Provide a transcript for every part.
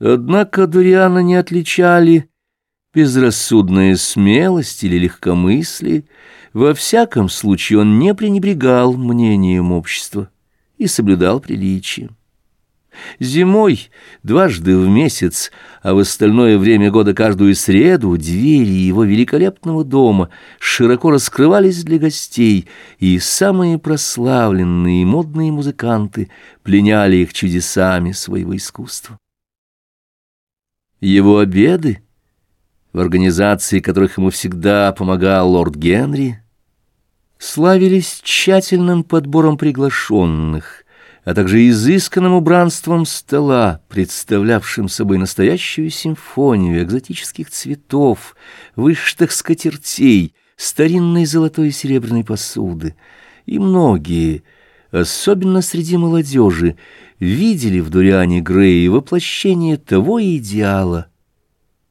Однако Дуриана не отличали безрассудная смелость или легкомыслие. Во всяком случае он не пренебрегал мнением общества и соблюдал приличие. Зимой дважды в месяц, а в остальное время года каждую среду двери его великолепного дома широко раскрывались для гостей, и самые прославленные и модные музыканты пленяли их чудесами своего искусства. Его обеды, в организации которых ему всегда помогал лорд Генри, славились тщательным подбором приглашенных, а также изысканным убранством стола, представлявшим собой настоящую симфонию экзотических цветов, вышитых скатертей, старинной золотой и серебряной посуды. И многие, особенно среди молодежи, видели в Дуриане Грее воплощение того идеала,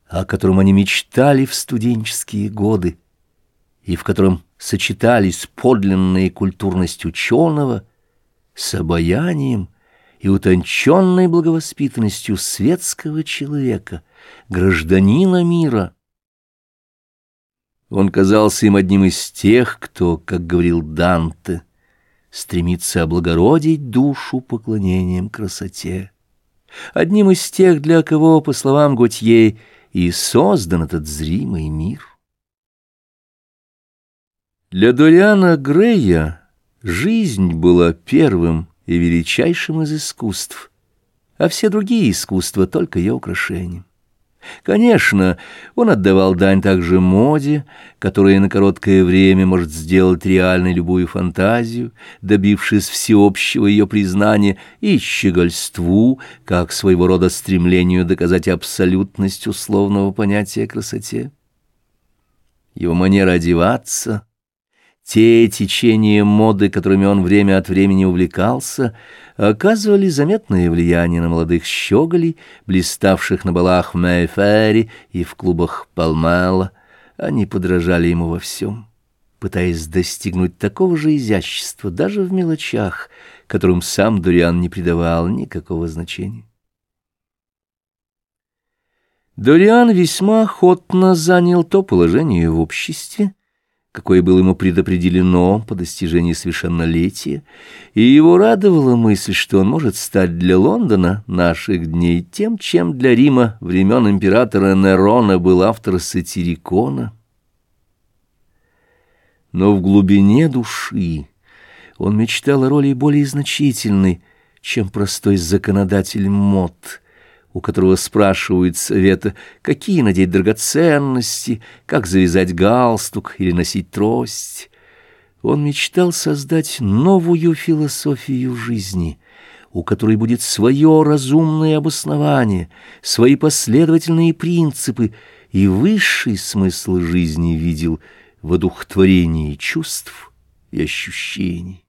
о котором они мечтали в студенческие годы, и в котором сочетались подлинная культурность ученого с обаянием и утонченной благовоспитанностью светского человека, гражданина мира. Он казался им одним из тех, кто, как говорил Данте, стремится облагородить душу поклонением красоте. Одним из тех, для кого, по словам Готье, и создан этот зримый мир. Для Дориана Грея жизнь была первым и величайшим из искусств, а все другие искусства — только ее украшением. Конечно, он отдавал дань также моде, которая на короткое время может сделать реальной любую фантазию, добившись всеобщего ее признания, и щегольству, как своего рода стремлению доказать абсолютность условного понятия красоте. Его манера одеваться — те течения моды, которыми он время от времени увлекался, оказывали заметное влияние на молодых щеголей, блиставших на балах в Мэйфэре и в клубах Палмела. Они подражали ему во всем, пытаясь достигнуть такого же изящества даже в мелочах, которым сам Дуриан не придавал никакого значения. Дориан весьма охотно занял то положение в обществе, какое было ему предопределено по достижении совершеннолетия, и его радовала мысль, что он может стать для Лондона наших дней тем, чем для Рима времен императора Нерона был автор сатирикона. Но в глубине души он мечтал о роли более значительной, чем простой законодатель мод — у которого спрашивают совета, какие надеть драгоценности, как завязать галстук или носить трость. Он мечтал создать новую философию жизни, у которой будет свое разумное обоснование, свои последовательные принципы, и высший смысл жизни видел в одухотворении чувств и ощущений.